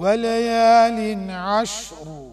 وليال عشر.